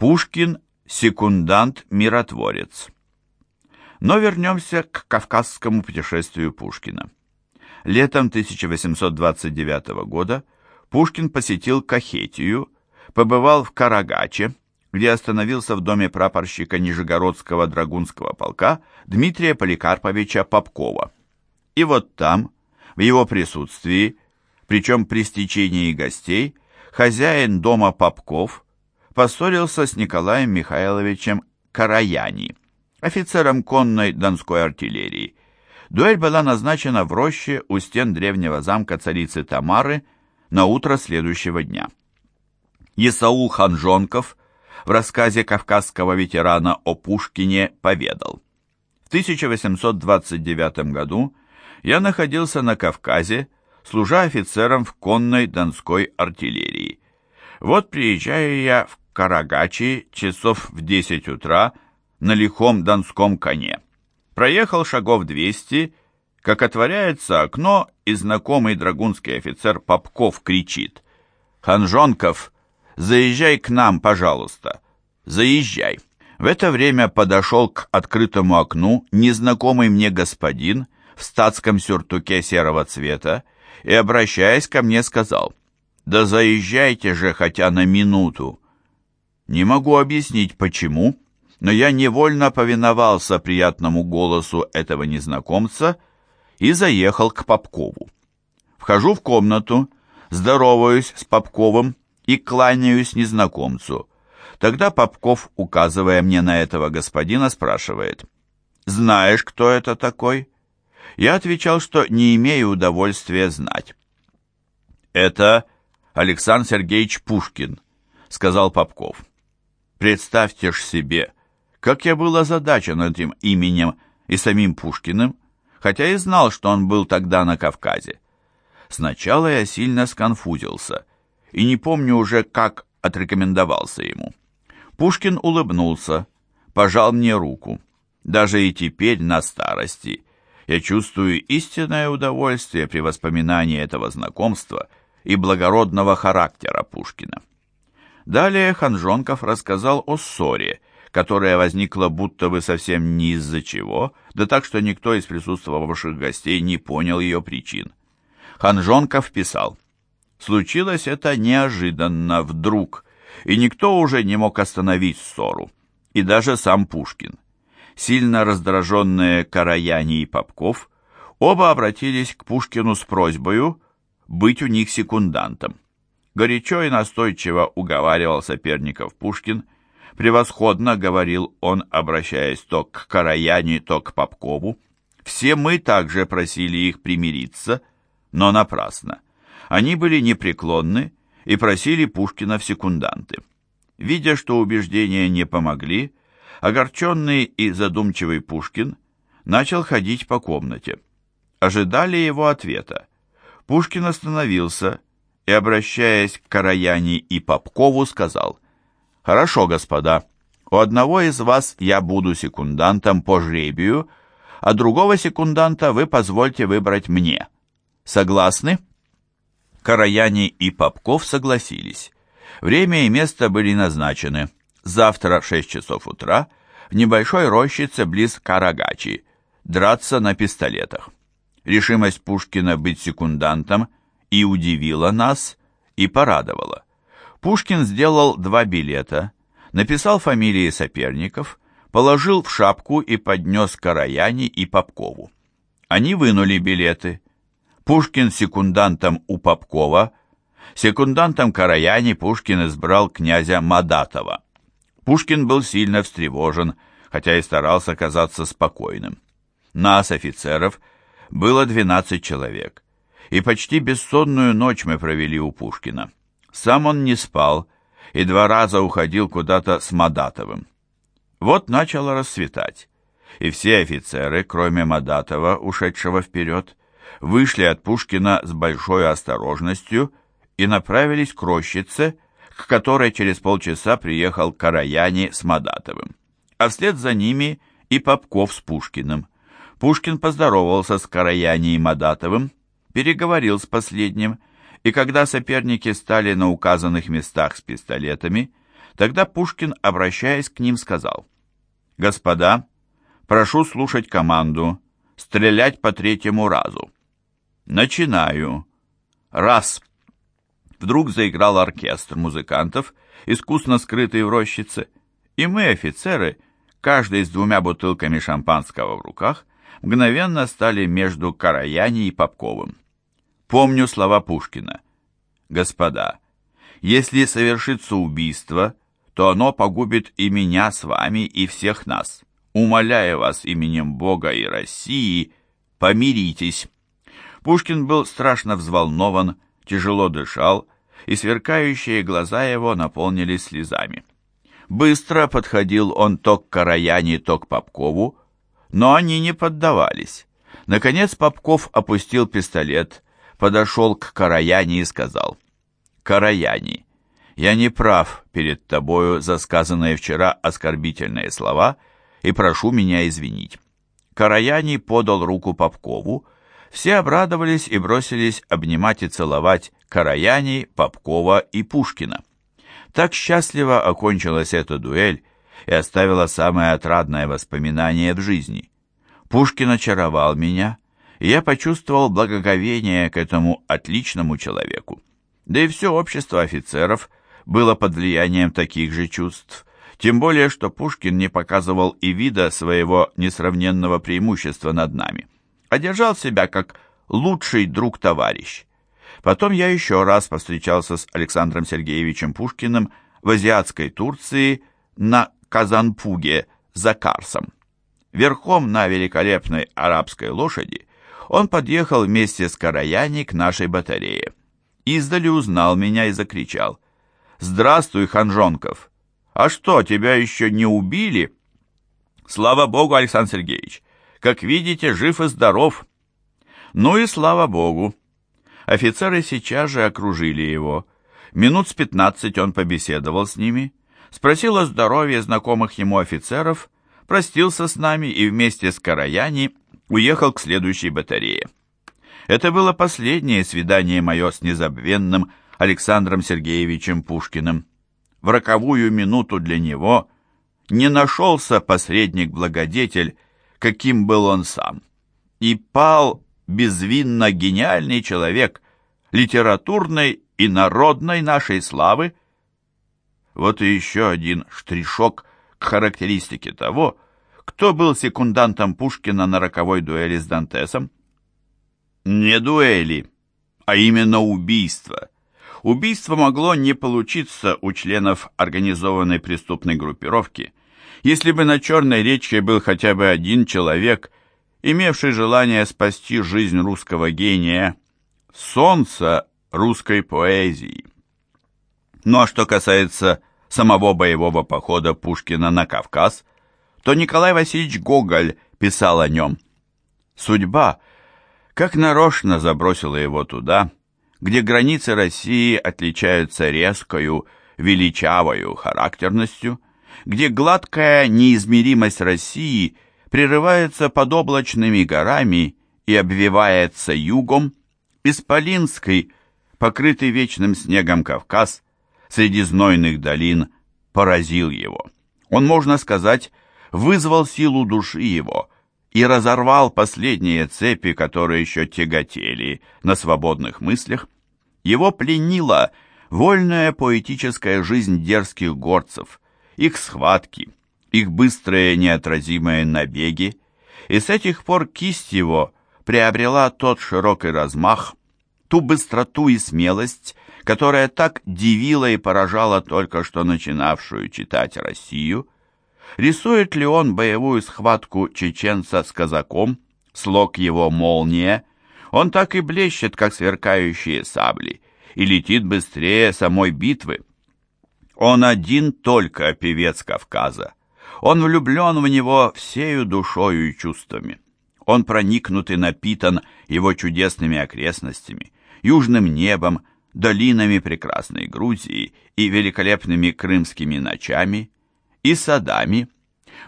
Пушкин – секундант-миротворец. Но вернемся к кавказскому путешествию Пушкина. Летом 1829 года Пушкин посетил Кахетию, побывал в Карагаче, где остановился в доме прапорщика Нижегородского драгунского полка Дмитрия Поликарповича Попкова. И вот там, в его присутствии, причем при стечении гостей, хозяин дома Попков поссорился с Николаем Михайловичем Караяни, офицером конной донской артиллерии. Дуэль была назначена в роще у стен древнего замка царицы Тамары на утро следующего дня. Исаул Ханжонков в рассказе кавказского ветерана о Пушкине поведал. В 1829 году я находился на Кавказе, служа офицером в конной донской артиллерии. Вот приезжаю я в Карагачи часов в 10 утра на лихом донском коне. Проехал шагов 200, как отворяется окно, и знакомый драгунский офицер Попков кричит «Ханжонков, заезжай к нам, пожалуйста, заезжай». В это время подошел к открытому окну незнакомый мне господин в статском сюртуке серого цвета и, обращаясь ко мне, сказал «Да заезжайте же хотя на минуту». Не могу объяснить, почему, но я невольно повиновался приятному голосу этого незнакомца и заехал к Попкову. Вхожу в комнату, здороваюсь с Попковым и кланяюсь незнакомцу. Тогда Попков, указывая мне на этого господина, спрашивает, «Знаешь, кто это такой?» Я отвечал, что не имею удовольствия знать. «Это Александр Сергеевич Пушкин», — сказал Попков. «Представьте ж себе, как я был озадачен этим именем и самим Пушкиным, хотя и знал, что он был тогда на Кавказе. Сначала я сильно сконфузился и не помню уже, как отрекомендовался ему. Пушкин улыбнулся, пожал мне руку. Даже и теперь, на старости, я чувствую истинное удовольствие при воспоминании этого знакомства и благородного характера Пушкина. Далее Ханжонков рассказал о ссоре, которая возникла будто бы совсем не из-за чего, да так, что никто из присутствовавших гостей не понял ее причин. Ханжонков писал, «Случилось это неожиданно, вдруг, и никто уже не мог остановить ссору, и даже сам Пушкин. Сильно раздраженные Караяни и Попков оба обратились к Пушкину с просьбой быть у них секундантом. Горячо и настойчиво уговаривал соперников Пушкин, превосходно говорил он, обращаясь то к Караяне, то к Попкову. Все мы также просили их примириться, но напрасно. Они были непреклонны и просили Пушкина в секунданты. Видя, что убеждения не помогли, огорченный и задумчивый Пушкин начал ходить по комнате. Ожидали его ответа. Пушкин остановился и, обращаясь к Караяне и Попкову, сказал, «Хорошо, господа, у одного из вас я буду секундантом по жребию, а другого секунданта вы позвольте выбрать мне. Согласны?» Караяне и Попков согласились. Время и место были назначены. Завтра в 6 часов утра в небольшой рощице близ Карагачи драться на пистолетах. Решимость Пушкина быть секундантом и удивила нас, и порадовала. Пушкин сделал два билета, написал фамилии соперников, положил в шапку и поднес Караяне и Попкову. Они вынули билеты. Пушкин секундантом у Попкова, секундантом Караяни Пушкин избрал князя Мадатова. Пушкин был сильно встревожен, хотя и старался казаться спокойным. Нас, офицеров, было 12 человек, и почти бессонную ночь мы провели у Пушкина. Сам он не спал и два раза уходил куда-то с Мадатовым. Вот начало расцветать, и все офицеры, кроме Мадатова, ушедшего вперед, вышли от Пушкина с большой осторожностью и направились к рощице, к которой через полчаса приехал Караяни с Мадатовым. А вслед за ними и Попков с Пушкиным. Пушкин поздоровался с Караяни и Мадатовым, переговорил с последним, и когда соперники стали на указанных местах с пистолетами, Тогда Пушкин, обращаясь к ним, сказал, «Господа, прошу слушать команду, стрелять по третьему разу. Начинаю. Раз». Вдруг заиграл оркестр музыкантов, искусно скрытый в рощице, и мы, офицеры, каждый с двумя бутылками шампанского в руках, мгновенно стали между Караяни и Попковым. Помню слова Пушкина. «Господа, если совершится убийство, то оно погубит и меня с вами, и всех нас. Умоляю вас именем Бога и России, помиритесь». Пушкин был страшно взволнован, тяжело дышал, и сверкающие глаза его наполнились слезами. Быстро подходил он то к Караяне, то к Попкову, но они не поддавались. Наконец Попков опустил пистолет, подошел к Караяне и сказал, «Караяне, я не прав перед тобою за сказанные вчера оскорбительные слова и прошу меня извинить». Караяне подал руку Попкову, все обрадовались и бросились обнимать и целовать Караяни, Попкова и Пушкина. Так счастливо окончилась эта дуэль и оставила самое отрадное воспоминание в жизни. Пушкин очаровал меня, и я почувствовал благоговение к этому отличному человеку. Да и все общество офицеров было под влиянием таких же чувств, тем более, что Пушкин не показывал и вида своего несравненного преимущества над нами, а держал себя как лучший друг-товарищ. Потом я еще раз повстречался с Александром Сергеевичем Пушкиным в азиатской Турции на Казанпуге за Карсом. Верхом на великолепной арабской лошади он подъехал вместе с Караяни к нашей батарее. Издали узнал меня и закричал. «Здравствуй, Ханжонков! А что, тебя еще не убили?» «Слава Богу, Александр Сергеевич! Как видите, жив и здоров!» «Ну и слава Богу!» Офицеры сейчас же окружили его. Минут с пятнадцать он побеседовал с ними, спросил о здоровье знакомых ему офицеров, простился с нами и вместе с Караяни уехал к следующей батарее. Это было последнее свидание мое с незабвенным Александром Сергеевичем Пушкиным. В роковую минуту для него не нашелся посредник-благодетель, каким был он сам, и пал безвинно гениальный человек литературной и народной нашей славы. Вот и еще один штришок к характеристике того, кто был секундантом Пушкина на роковой дуэли с Дантесом. Не дуэли, а именно убийство. Убийство могло не получиться у членов организованной преступной группировки, если бы на Черной речке был хотя бы один человек, имевший желание спасти жизнь русского гения, солнца русской поэзии. Ну а что касается самого боевого похода Пушкина на Кавказ, то Николай Васильевич Гоголь писал о нем. Судьба, как нарочно забросила его туда, где границы России отличаются резкою, величавою характерностью, где гладкая неизмеримость России – прерывается под облачными горами и обвивается югом, Исполинский, покрытый вечным снегом Кавказ, среди знойных долин, поразил его. Он, можно сказать, вызвал силу души его и разорвал последние цепи, которые еще тяготели на свободных мыслях. Его пленила вольная поэтическая жизнь дерзких горцев, их схватки, их быстрые неотразимые набеги, и с этих пор кисть его приобрела тот широкий размах, ту быстроту и смелость, которая так дивила и поражала только что начинавшую читать Россию. Рисует ли он боевую схватку чеченца с казаком, слог его молния, он так и блещет, как сверкающие сабли, и летит быстрее самой битвы. Он один только певец Кавказа, он влюблен в него всею душою и чувствами. Он проникнут и напитан его чудесными окрестностями, южным небом, долинами прекрасной Грузии и великолепными крымскими ночами, и садами.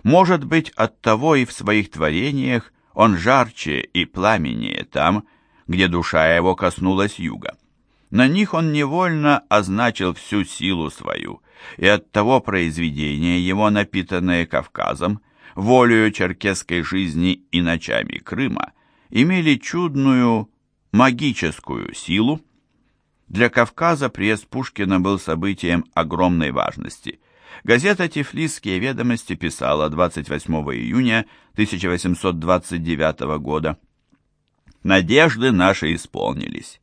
Может быть, оттого и в своих творениях он жарче и пламеннее там, где душа его коснулась юга. На них он невольно означил всю силу свою и оттого произведения его, напитанные Кавказом, волею черкесской жизни и ночами Крыма, имели чудную магическую силу. Для Кавказа приезд Пушкина был событием огромной важности. Газета «Тифлисские ведомости» писала 28 июня 1829 года. «Надежды наши исполнились.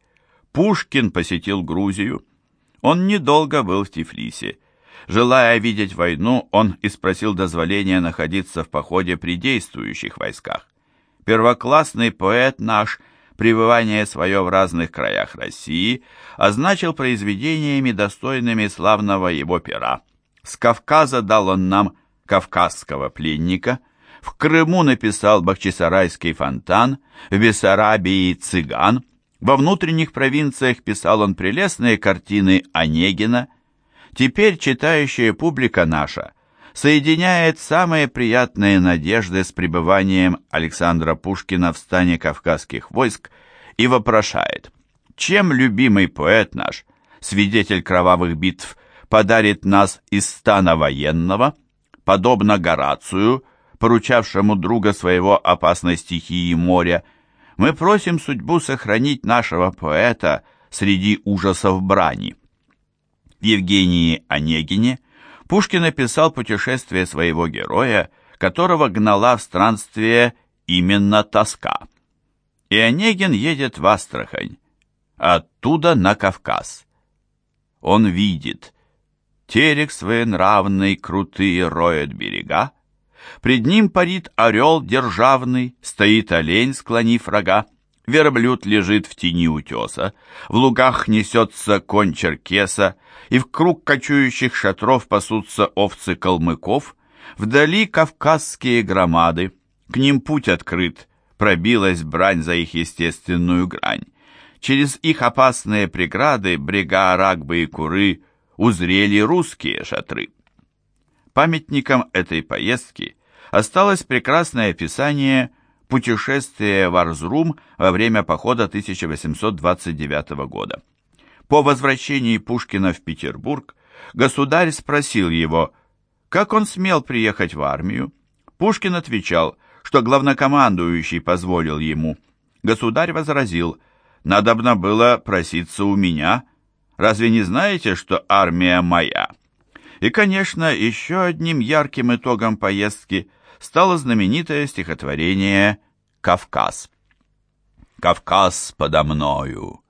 Пушкин посетил Грузию. Он недолго был в Тифлисе. Желая видеть войну, он и спросил дозволения находиться в походе при действующих войсках. Первоклассный поэт наш, пребывание свое в разных краях России, означил произведениями, достойными славного его пера. С Кавказа дал он нам «Кавказского пленника», в Крыму написал «Бахчисарайский фонтан», в Бессарабии «Цыган», во внутренних провинциях писал он прелестные картины Онегина. Теперь читающая публика наша соединяет самые приятные надежды с пребыванием Александра Пушкина в стане кавказских войск и вопрошает, чем любимый поэт наш, свидетель кровавых битв, подарит нас из стана военного, подобно Горацию, поручавшему друга своего опасной стихии моря, мы просим судьбу сохранить нашего поэта среди ужасов брани. В Евгении Онегине Пушкин описал путешествие своего героя, которого гнала в странствие именно тоска. И Онегин едет в Астрахань, оттуда на Кавказ. Он видит, терек своенравный, крутые роет берега, Пред ним парит орел державный, стоит олень, склонив рога. Верблюд лежит в тени утеса, в лугах несется конь черкеса, и в круг кочующих шатров пасутся овцы калмыков, вдали кавказские громады, к ним путь открыт, пробилась брань за их естественную грань. Через их опасные преграды брега Арагбы и Куры узрели русские шатры. Памятником этой поездки осталось прекрасное описание путешествия в Арзрум во время похода 1829 года. По возвращении Пушкина в Петербург государь спросил его, как он смел приехать в армию. Пушкин отвечал, что главнокомандующий позволил ему. Государь возразил, надобно было проситься у меня. Разве не знаете, что армия моя? И, конечно, еще одним ярким итогом поездки стало знаменитое стихотворение «Кавказ». «Кавказ подо мною,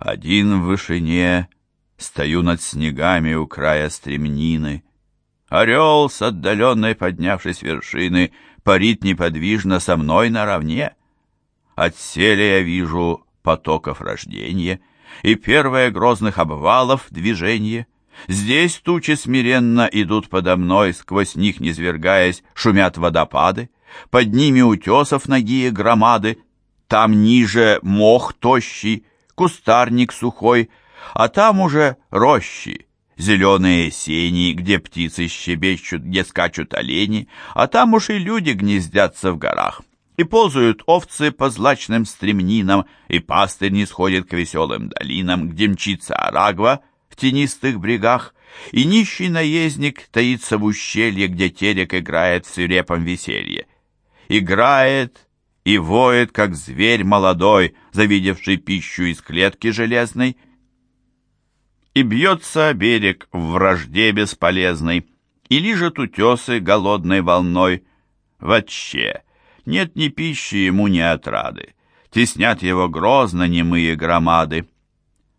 один в вышине, стою над снегами у края стремнины. Орел с отдаленной поднявшись вершины парит неподвижно со мной наравне. От селя я вижу потоков рождения и первое грозных обвалов движение — Здесь тучи смиренно идут подо мной, сквозь них низвергаясь, шумят водопады, под ними утесов ногие громады, там ниже мох тощий, кустарник сухой, а там уже рощи, зеленые сени, где птицы щебечут, где скачут олени, а там уж и люди гнездятся в горах. И ползают овцы по злачным стремнинам, и пастырь не сходит к веселым долинам, где мчится арагва — в тенистых брегах, и нищий наездник таится в ущелье, где терек играет в свирепом веселье. Играет и воет, как зверь молодой, завидевший пищу из клетки железной, и бьется берег в вражде бесполезной, и лижет утесы голодной волной. Вообще, нет ни пищи ему, ни отрады, теснят его грозно немые громады.